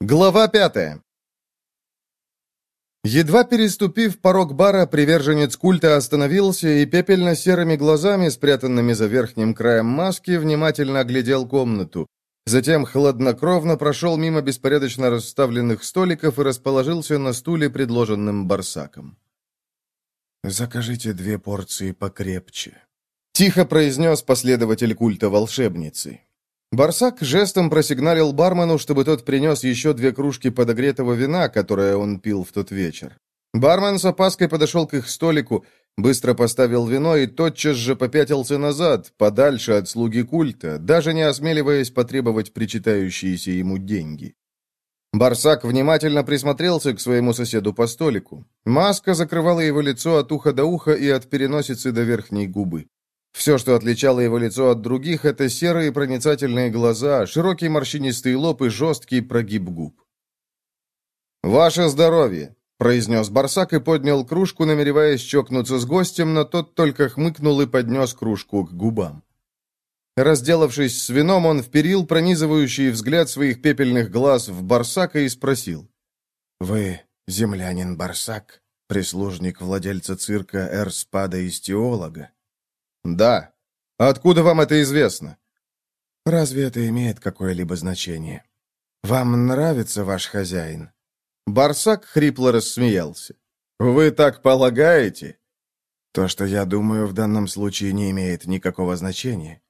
Глава пятая. Едва переступив порог бара, приверженец культа остановился и пепельно-серыми глазами, спрятанными за верхним краем маски, внимательно оглядел комнату. Затем хладнокровно прошел мимо беспорядочно расставленных столиков и расположился на стуле, предложенным барсаком. «Закажите две порции покрепче», — тихо произнес последователь культа волшебницы. Барсак жестом просигналил бармену, чтобы тот принес еще две кружки подогретого вина, которое он пил в тот вечер. Бармен с опаской подошел к их столику, быстро поставил вино и тотчас же попятился назад, подальше от слуги культа, даже не осмеливаясь потребовать причитающиеся ему деньги. Барсак внимательно присмотрелся к своему соседу по столику. Маска закрывала его лицо от уха до уха и от переносицы до верхней губы. Все, что отличало его лицо от других, это серые проницательные глаза, широкий морщинистый лоб и жесткий прогиб губ. «Ваше здоровье!» — произнес Барсак и поднял кружку, намереваясь чокнуться с гостем, но тот только хмыкнул и поднес кружку к губам. Разделавшись с вином, он вперил пронизывающий взгляд своих пепельных глаз в Барсака и спросил. «Вы землянин Барсак, прислужник владельца цирка Эрспада из теолога?» «Да. Откуда вам это известно?» «Разве это имеет какое-либо значение? Вам нравится ваш хозяин?» Барсак хрипло рассмеялся. «Вы так полагаете?» «То, что я думаю, в данном случае не имеет никакого значения.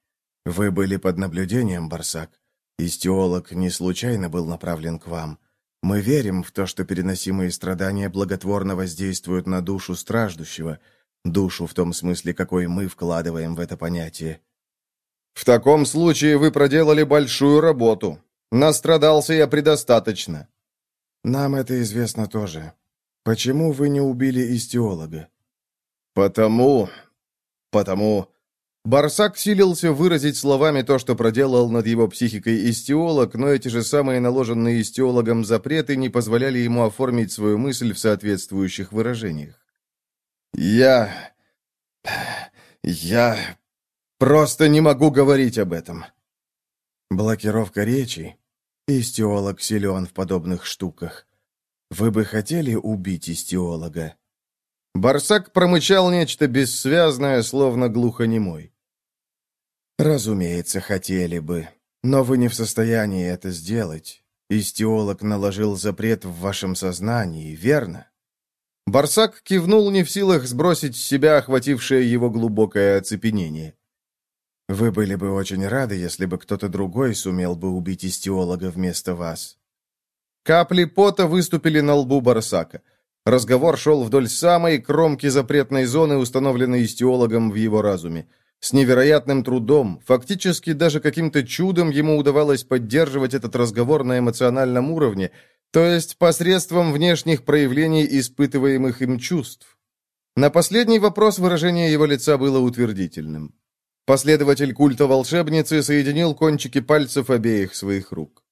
Вы были под наблюдением, Барсак. Истеолог не случайно был направлен к вам. Мы верим в то, что переносимые страдания благотворно воздействуют на душу страждущего – Душу в том смысле, какой мы вкладываем в это понятие. В таком случае вы проделали большую работу. Настрадался я предостаточно. Нам это известно тоже. Почему вы не убили истеолога? Потому... Потому... Барсак силился выразить словами то, что проделал над его психикой истеолог, но эти же самые наложенные истеологом запреты не позволяли ему оформить свою мысль в соответствующих выражениях. «Я... я... просто не могу говорить об этом». Блокировка речи. Истеолог силен в подобных штуках. Вы бы хотели убить истеолога? Барсак промычал нечто бессвязное, словно глухонемой. «Разумеется, хотели бы. Но вы не в состоянии это сделать. Истеолог наложил запрет в вашем сознании, верно?» Барсак кивнул не в силах сбросить с себя охватившее его глубокое оцепенение. «Вы были бы очень рады, если бы кто-то другой сумел бы убить истеолога вместо вас». Капли пота выступили на лбу Барсака. Разговор шел вдоль самой кромки запретной зоны, установленной истеологом в его разуме. С невероятным трудом, фактически даже каким-то чудом ему удавалось поддерживать этот разговор на эмоциональном уровне, то есть посредством внешних проявлений испытываемых им чувств. На последний вопрос выражение его лица было утвердительным. Последователь культа волшебницы соединил кончики пальцев обеих своих рук.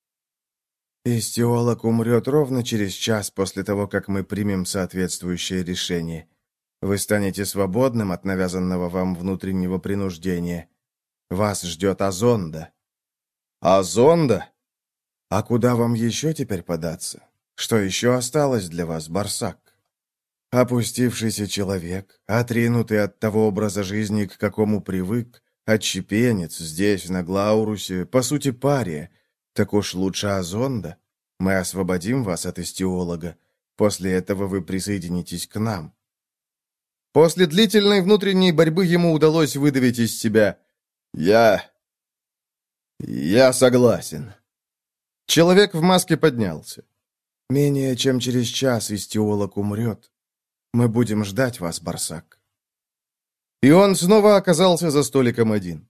«Истеолог умрет ровно через час после того, как мы примем соответствующее решение. Вы станете свободным от навязанного вам внутреннего принуждения. Вас ждет Азонда». «Азонда?» А куда вам еще теперь податься? Что еще осталось для вас, Барсак? Опустившийся человек, отринутый от того образа жизни, к какому привык, отщепенец здесь, на Глаурусе, по сути, пария. Так уж лучше Азонда. Мы освободим вас от истеолога. После этого вы присоединитесь к нам. После длительной внутренней борьбы ему удалось выдавить из себя «Я... я согласен». Человек в маске поднялся. «Менее чем через час истеолог умрет. Мы будем ждать вас, Барсак». И он снова оказался за столиком один.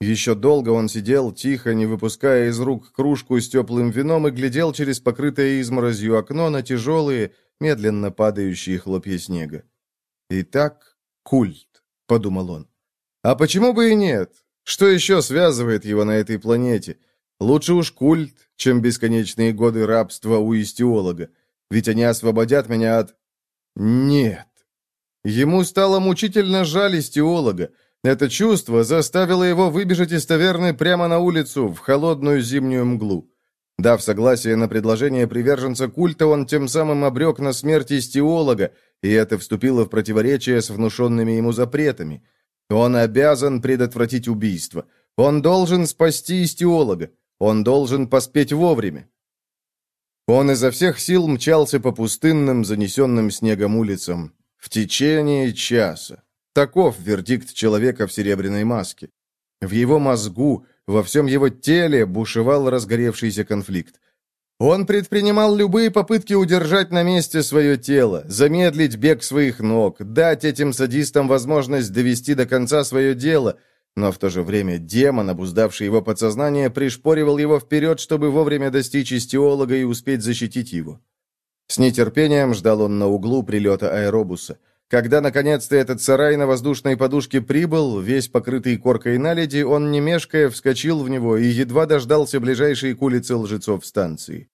Еще долго он сидел, тихо, не выпуская из рук кружку с теплым вином и глядел через покрытое изморозью окно на тяжелые, медленно падающие хлопья снега. «Итак, культ», — подумал он. «А почему бы и нет? Что еще связывает его на этой планете?» Лучше уж культ, чем бесконечные годы рабства у истеолога, ведь они освободят меня от... Нет. Ему стало мучительно жаль истеолога. Это чувство заставило его выбежать из таверны прямо на улицу, в холодную зимнюю мглу. Дав согласие на предложение приверженца культа, он тем самым обрек на смерть истеолога, и это вступило в противоречие с внушенными ему запретами. Он обязан предотвратить убийство. Он должен спасти истеолога. Он должен поспеть вовремя. Он изо всех сил мчался по пустынным, занесенным снегом улицам. В течение часа. Таков вердикт человека в серебряной маске. В его мозгу, во всем его теле бушевал разгоревшийся конфликт. Он предпринимал любые попытки удержать на месте свое тело, замедлить бег своих ног, дать этим садистам возможность довести до конца свое дело, но в то же время демон, обуздавший его подсознание, пришпоривал его вперед, чтобы вовремя достичь истеолога и успеть защитить его. С нетерпением ждал он на углу прилета аэробуса – когда, наконец-то, этот сарай на воздушной подушке прибыл, весь покрытый коркой наледи, он, не мешкая, вскочил в него и едва дождался ближайшей к улице лжецов станции.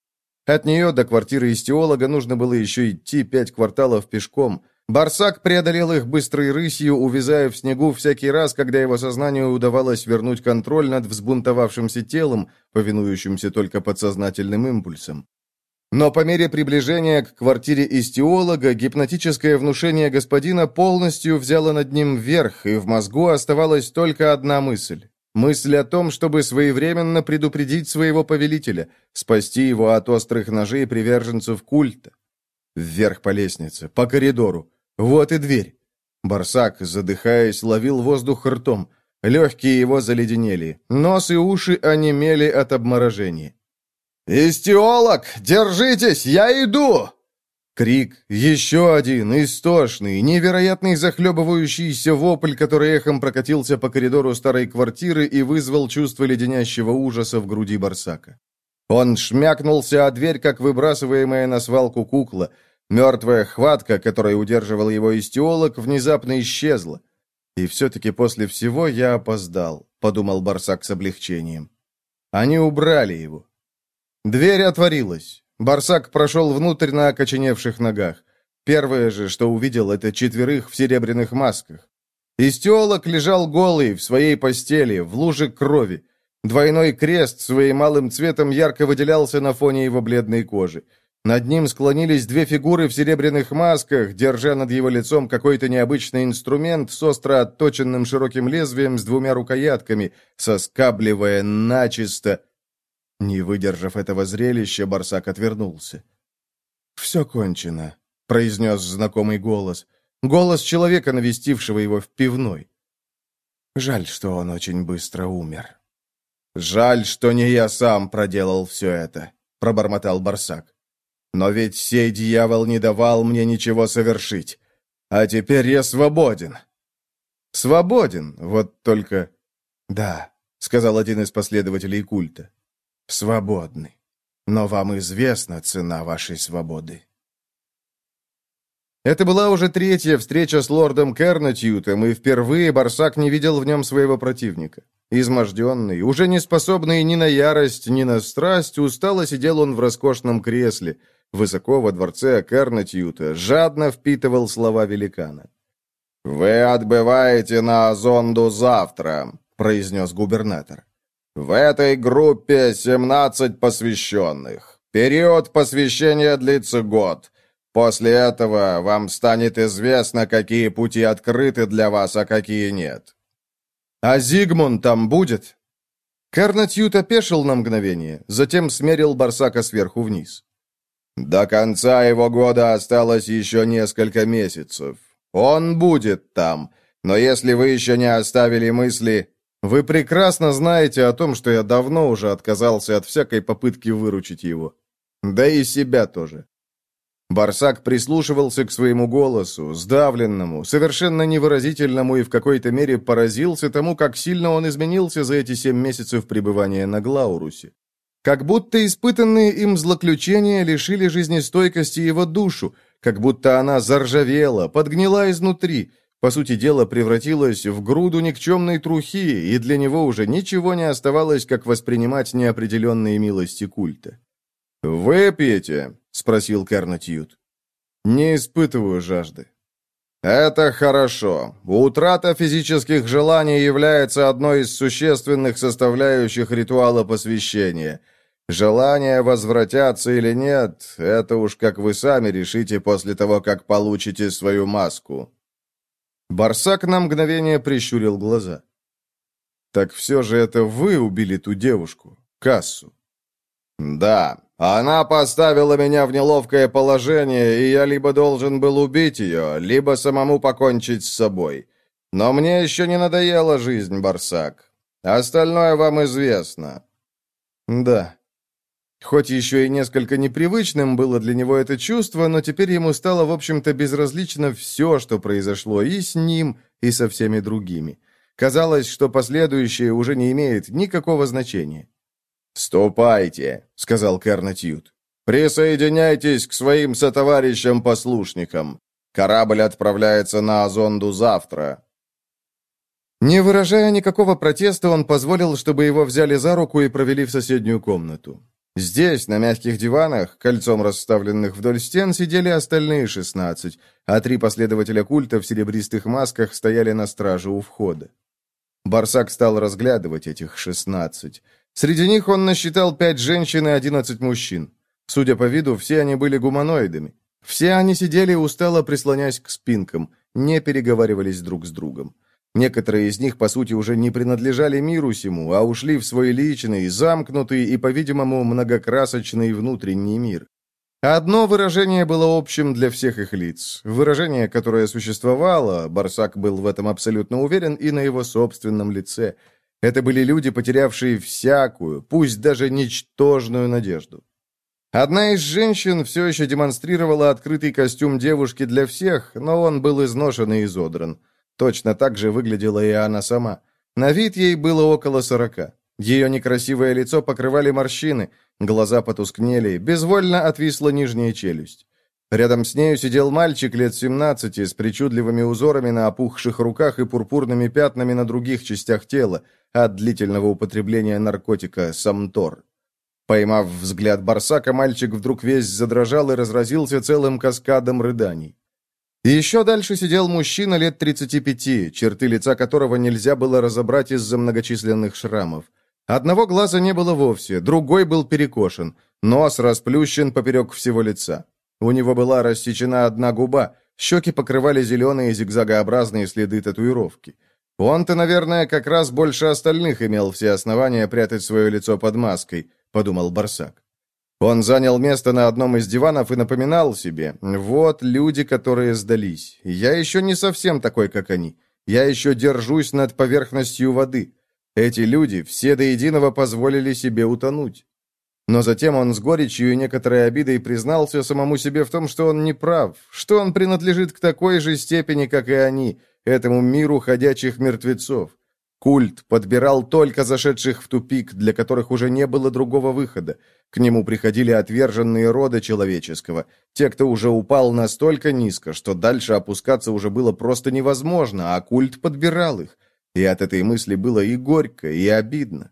От нее до квартиры истеолога нужно было еще идти пять кварталов пешком. Барсак преодолел их быстрой рысью, увязая в снегу всякий раз, когда его сознанию удавалось вернуть контроль над взбунтовавшимся телом, повинующимся только подсознательным импульсам. Но по мере приближения к квартире истеолога гипнотическое внушение господина полностью взяло над ним верх, и в мозгу оставалась только одна мысль. Мысль о том, чтобы своевременно предупредить своего повелителя, спасти его от острых ножей приверженцев культа. Вверх по лестнице, по коридору. Вот и дверь. Барсак, задыхаясь, ловил воздух ртом. Легкие его заледенели. Нос и уши онемели от обморожения. «Истиолог, держитесь, я иду!» Крик, еще один, истошный, невероятный захлебывающийся вопль, который эхом прокатился по коридору старой квартиры и вызвал чувство леденящего ужаса в груди Барсака. Он шмякнулся о дверь, как выбрасываемая на свалку кукла. Мертвая хватка, которой удерживал его истиолог, внезапно исчезла. «И все-таки после всего я опоздал», — подумал Барсак с облегчением. Они убрали его. Дверь отворилась. Барсак прошел внутрь на окоченевших ногах. Первое же, что увидел, это четверых в серебряных масках. Истеолог лежал голый в своей постели, в луже крови. Двойной крест своим малым цветом ярко выделялся на фоне его бледной кожи. Над ним склонились две фигуры в серебряных масках, держа над его лицом какой-то необычный инструмент с остро отточенным широким лезвием с двумя рукоятками, соскабливая начисто не выдержав этого зрелища, Барсак отвернулся. «Все кончено», — произнес знакомый голос. Голос человека, навестившего его в пивной. Жаль, что он очень быстро умер. «Жаль, что не я сам проделал все это», — пробормотал Барсак. «Но ведь сей дьявол не давал мне ничего совершить. А теперь я свободен». «Свободен, вот только...» «Да», — сказал один из последователей культа свободны. Но вам известна цена вашей свободы. Это была уже третья встреча с лордом Кернатьютом, и впервые Барсак не видел в нем своего противника. Изможденный, уже не способный ни на ярость, ни на страсть, устало сидел он в роскошном кресле, высоко во дворце Кернатьюта, жадно впитывал слова великана. «Вы отбываете на Азонду завтра», — произнес губернатор. В этой группе 17 посвященных. Период посвящения длится год. После этого вам станет известно, какие пути открыты для вас, а какие нет. А Зигмунд там будет? Карнатьют опешил на мгновение, затем смерил Барсака сверху вниз. До конца его года осталось еще несколько месяцев. Он будет там, но если вы еще не оставили мысли, вы прекрасно знаете о том, что я давно уже отказался от всякой попытки выручить его. Да и себя тоже. Барсак прислушивался к своему голосу, сдавленному, совершенно невыразительному и в какой-то мере поразился тому, как сильно он изменился за эти семь месяцев пребывания на Глаурусе. Как будто испытанные им злоключения лишили жизнестойкости его душу, как будто она заржавела, подгнила изнутри, по сути дела, превратилась в груду никчемной трухи, и для него уже ничего не оставалось, как воспринимать неопределенные милости культа. «Выпьете?» — спросил Кернатьют. «Не испытываю жажды». «Это хорошо. Утрата физических желаний является одной из существенных составляющих ритуала посвящения. Желания возвратятся или нет, это уж как вы сами решите после того, как получите свою маску». Барсак на мгновение прищурил глаза. «Так все же это вы убили ту девушку, Кассу?» «Да, она поставила меня в неловкое положение, и я либо должен был убить ее, либо самому покончить с собой. Но мне еще не надоела жизнь, Барсак. Остальное вам известно». «Да». Хоть еще и несколько непривычным было для него это чувство, но теперь ему стало, в общем-то, безразлично все, что произошло и с ним, и со всеми другими. Казалось, что последующее уже не имеет никакого значения. «Ступайте», — сказал Кернатьют. «Присоединяйтесь к своим сотоварищам-послушникам. Корабль отправляется на Азонду завтра». Не выражая никакого протеста, он позволил, чтобы его взяли за руку и провели в соседнюю комнату. Здесь, на мягких диванах, кольцом расставленных вдоль стен, сидели остальные шестнадцать, а три последователя культа в серебристых масках стояли на страже у входа. Барсак стал разглядывать этих шестнадцать. Среди них он насчитал пять женщин и одиннадцать мужчин. Судя по виду, все они были гуманоидами. Все они сидели устало прислонясь к спинкам, не переговаривались друг с другом. Некоторые из них, по сути, уже не принадлежали миру сему, а ушли в свой личный, замкнутый и, по-видимому, многокрасочный внутренний мир. Одно выражение было общим для всех их лиц. Выражение, которое существовало, Барсак был в этом абсолютно уверен, и на его собственном лице – это были люди, потерявшие всякую, пусть даже ничтожную надежду. Одна из женщин все еще демонстрировала открытый костюм девушки для всех, но он был изношен и изодран. Точно так же выглядела и она сама. На вид ей было около сорока. Ее некрасивое лицо покрывали морщины, глаза потускнели, безвольно отвисла нижняя челюсть. Рядом с нею сидел мальчик лет 17 с причудливыми узорами на опухших руках и пурпурными пятнами на других частях тела от длительного употребления наркотика самтор. Поймав взгляд Барсака, мальчик вдруг весь задрожал и разразился целым каскадом рыданий. еще дальше сидел мужчина лет 35, черты лица которого нельзя было разобрать из-за многочисленных шрамов. Одного глаза не было вовсе, другой был перекошен, нос расплющен поперек всего лица. У него была рассечена одна губа, щеки покрывали зеленые зигзагообразные следы татуировки. Он-то, наверное, как раз больше остальных имел все основания прятать свое лицо под маской, подумал Барсак. Он занял место на одном из диванов и напоминал себе, вот люди, которые сдались. Я еще не совсем такой, как они. Я еще держусь над поверхностью воды. Эти люди все до единого позволили себе утонуть. Но затем он с горечью и некоторой обидой признался самому себе в том, что он не прав, что он принадлежит к такой же степени, как и они, этому миру ходячих мертвецов. Культ подбирал только зашедших в тупик, для которых уже не было другого выхода. К нему приходили отверженные рода человеческого, те, кто уже упал настолько низко, что дальше опускаться уже было просто невозможно, а культ подбирал их. И от этой мысли было и горько, и обидно.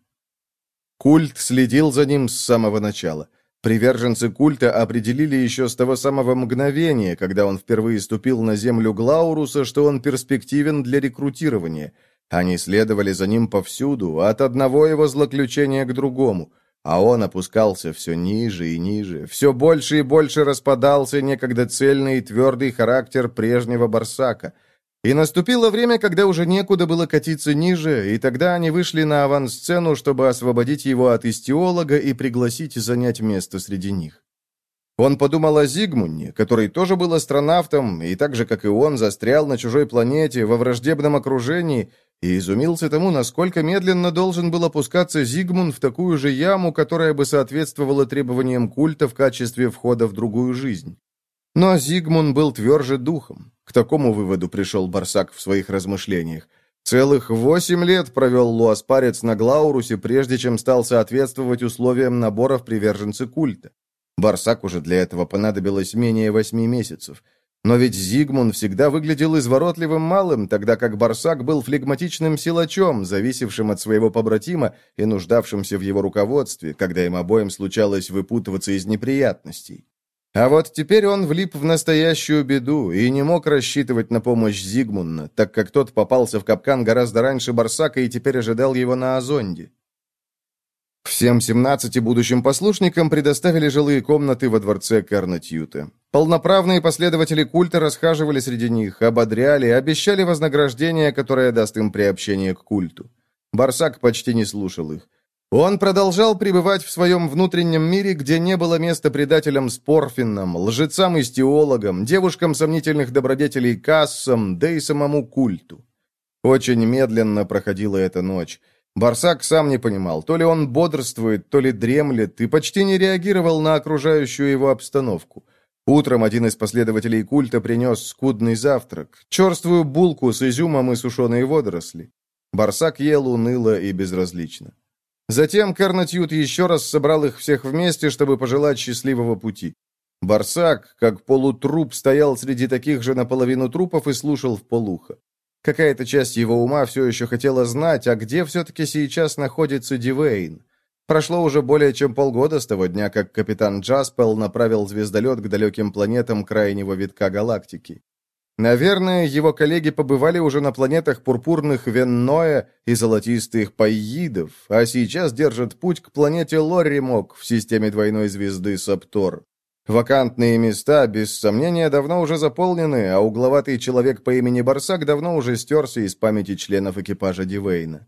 Культ следил за ним с самого начала. Приверженцы культа определили еще с того самого мгновения, когда он впервые ступил на землю Глауруса, что он перспективен для рекрутирования. Они следовали за ним повсюду, от одного его злоключения к другому, а он опускался все ниже и ниже, все больше и больше распадался некогда цельный и твердый характер прежнего Барсака – и наступило время, когда уже некуда было катиться ниже, и тогда они вышли на авансцену, чтобы освободить его от истиолога и пригласить занять место среди них. Он подумал о Зигмунне, который тоже был астронавтом, и так же, как и он, застрял на чужой планете, во враждебном окружении, и изумился тому, насколько медленно должен был опускаться Зигмун в такую же яму, которая бы соответствовала требованиям культа в качестве входа в другую жизнь. Но Зигмун был тверже духом. К такому выводу пришел Барсак в своих размышлениях. Целых восемь лет провел Луаспарец на Глаурусе, прежде чем стал соответствовать условиям набора в приверженцы культа. Барсак уже для этого понадобилось менее восьми месяцев. Но ведь Зигмун всегда выглядел изворотливым малым, тогда как Барсак был флегматичным силачом, зависевшим от своего побратима и нуждавшимся в его руководстве, когда им обоим случалось выпутываться из неприятностей. А вот теперь он влип в настоящую беду и не мог рассчитывать на помощь Зигмунна, так как тот попался в капкан гораздо раньше Барсака и теперь ожидал его на Азонде. Всем 17 будущим послушникам предоставили жилые комнаты во дворце Карнатьюта. Полноправные последователи культа расхаживали среди них, ободряли, обещали вознаграждение, которое даст им приобщение к культу. Барсак почти не слушал их. Он продолжал пребывать в своем внутреннем мире, где не было места предателям Спорфинам, лжецам и стеологам, девушкам сомнительных добродетелей кассам, да и самому культу. Очень медленно проходила эта ночь. Барсак сам не понимал, то ли он бодрствует, то ли дремлет, и почти не реагировал на окружающую его обстановку. Утром один из последователей культа принес скудный завтрак, черствую булку с изюмом и сушеные водоросли. Барсак ел уныло и безразлично. Затем Карнатьют еще раз собрал их всех вместе, чтобы пожелать счастливого пути. Барсак, как полутруп, стоял среди таких же наполовину трупов и слушал в полухо. Какая-то часть его ума все еще хотела знать, а где все-таки сейчас находится Дивейн. Прошло уже более чем полгода с того дня, как капитан Джаспел направил звездолет к далеким планетам крайнего витка галактики. Наверное, его коллеги побывали уже на планетах пурпурных Венноя и золотистых Пайидов, а сейчас держат путь к планете Лорримок в системе двойной звезды Саптор. Вакантные места, без сомнения, давно уже заполнены, а угловатый человек по имени Барсак давно уже стерся из памяти членов экипажа Дивейна.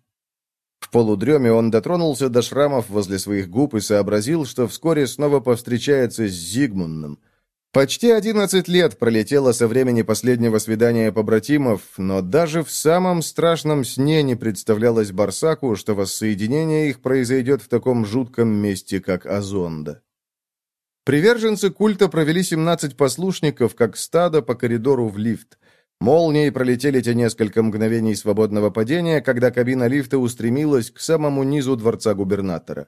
В полудреме он дотронулся до шрамов возле своих губ и сообразил, что вскоре снова повстречается с Зигмундом. Почти одиннадцать лет пролетело со времени последнего свидания побратимов, но даже в самом страшном сне не представлялось Барсаку, что воссоединение их произойдет в таком жутком месте, как Азонда. Приверженцы культа провели 17 послушников, как стадо, по коридору в лифт. Молнией пролетели те несколько мгновений свободного падения, когда кабина лифта устремилась к самому низу дворца губернатора.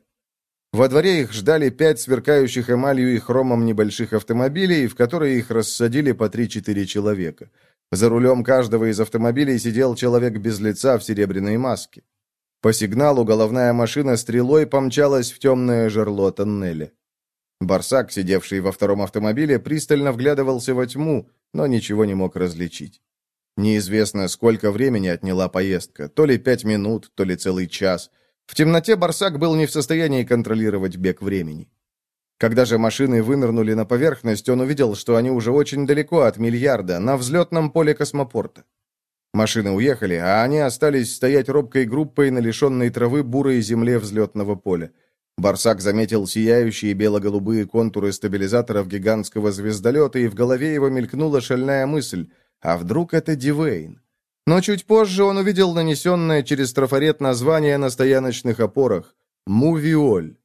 Во дворе их ждали пять сверкающих эмалью и хромом небольших автомобилей, в которые их рассадили по 3-4 человека. За рулем каждого из автомобилей сидел человек без лица в серебряной маске. По сигналу головная машина стрелой помчалась в темное жерло тоннеля. Барсак, сидевший во втором автомобиле, пристально вглядывался во тьму, но ничего не мог различить. Неизвестно, сколько времени отняла поездка, то ли пять минут, то ли целый час. В темноте Барсак был не в состоянии контролировать бег времени. Когда же машины вынырнули на поверхность, он увидел, что они уже очень далеко от миллиарда, на взлетном поле космопорта. Машины уехали, а они остались стоять робкой группой на лишенной травы бурой земле взлетного поля. Барсак заметил сияющие бело-голубые контуры стабилизаторов гигантского звездолета, и в голове его мелькнула шальная мысль, а вдруг это Дивейн? Но чуть позже он увидел нанесенное через трафарет название на стояночных опорах — «Мувиоль».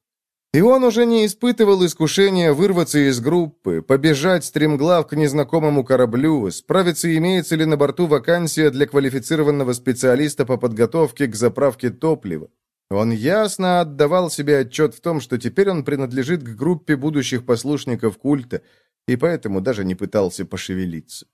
И он уже не испытывал искушения вырваться из группы, побежать стремглав к незнакомому кораблю, справиться, имеется ли на борту вакансия для квалифицированного специалиста по подготовке к заправке топлива. Он ясно отдавал себе отчет в том, что теперь он принадлежит к группе будущих послушников культа, и поэтому даже не пытался пошевелиться.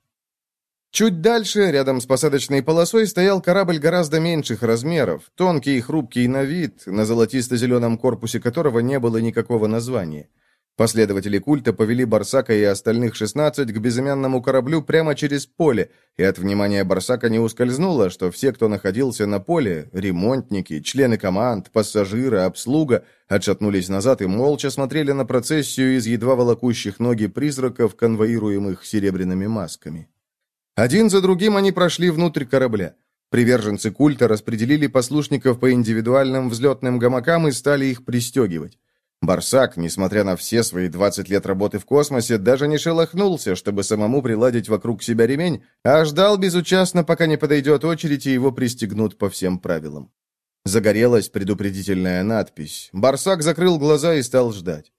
Чуть дальше, рядом с посадочной полосой, стоял корабль гораздо меньших размеров, тонкий и хрупкий на вид, на золотисто-зеленом корпусе которого не было никакого названия. Последователи культа повели Барсака и остальных 16 к безымянному кораблю прямо через поле, и от внимания Барсака не ускользнуло, что все, кто находился на поле, ремонтники, члены команд, пассажиры, обслуга, отшатнулись назад и молча смотрели на процессию из едва волокущих ноги призраков, конвоируемых серебряными масками. Один за другим они прошли внутрь корабля. Приверженцы культа распределили послушников по индивидуальным взлетным гамакам и стали их пристегивать. Барсак, несмотря на все свои 20 лет работы в космосе, даже не шелохнулся, чтобы самому приладить вокруг себя ремень, а ждал безучастно, пока не подойдет очередь, и его пристегнут по всем правилам. Загорелась предупредительная надпись. Барсак закрыл глаза и стал ждать.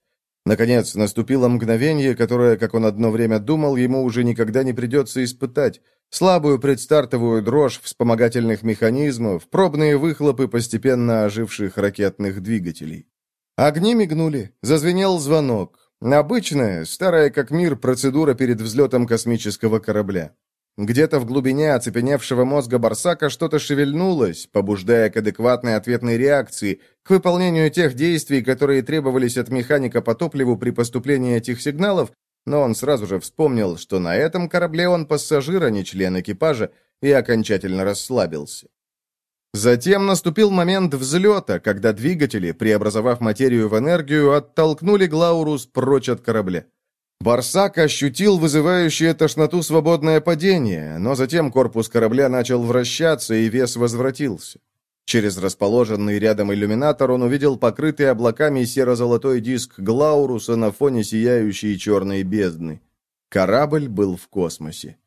Наконец, наступило мгновение, которое, как он одно время думал, ему уже никогда не придется испытать. Слабую предстартовую дрожь вспомогательных механизмов, пробные выхлопы постепенно оживших ракетных двигателей. Огни мигнули, зазвенел звонок. Обычная, старая как мир, процедура перед взлетом космического корабля. Где-то в глубине оцепеневшего мозга Барсака что-то шевельнулось, побуждая к адекватной ответной реакции, к выполнению тех действий, которые требовались от механика по топливу при поступлении этих сигналов, но он сразу же вспомнил, что на этом корабле он пассажир, а не член экипажа, и окончательно расслабился. Затем наступил момент взлета, когда двигатели, преобразовав материю в энергию, оттолкнули Глаурус прочь от корабля. Барсак ощутил вызывающее тошноту свободное падение, но затем корпус корабля начал вращаться, и вес возвратился. Через расположенный рядом иллюминатор он увидел покрытый облаками серо-золотой диск Глауруса на фоне сияющей черной бездны. Корабль был в космосе.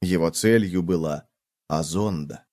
Его целью была Азонда.